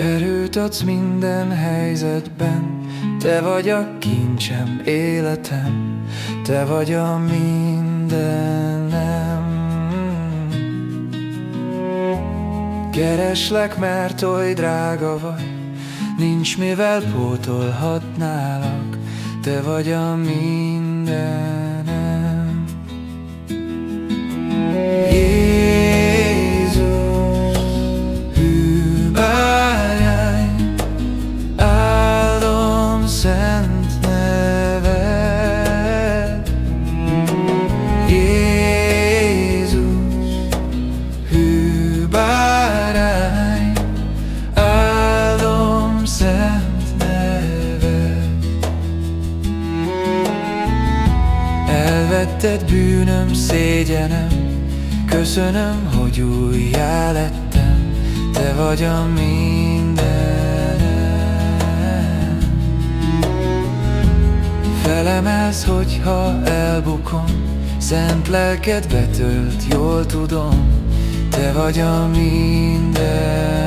Megnyugtatsz minden helyzetben. Te vagy a kincsem, életem. Te vagy a mindenem. Kereslek, mert oly drága vagy. Nincs mivel pótolhatnálak. Te vagy a mindenem Elvetted bűnöm, szégyenem Köszönöm, hogy újjá lettem. Te vagy a mindenem. Felemelsz, hogyha elbukom Szent lelked betölt, jól tudom. Te vagy a mindenem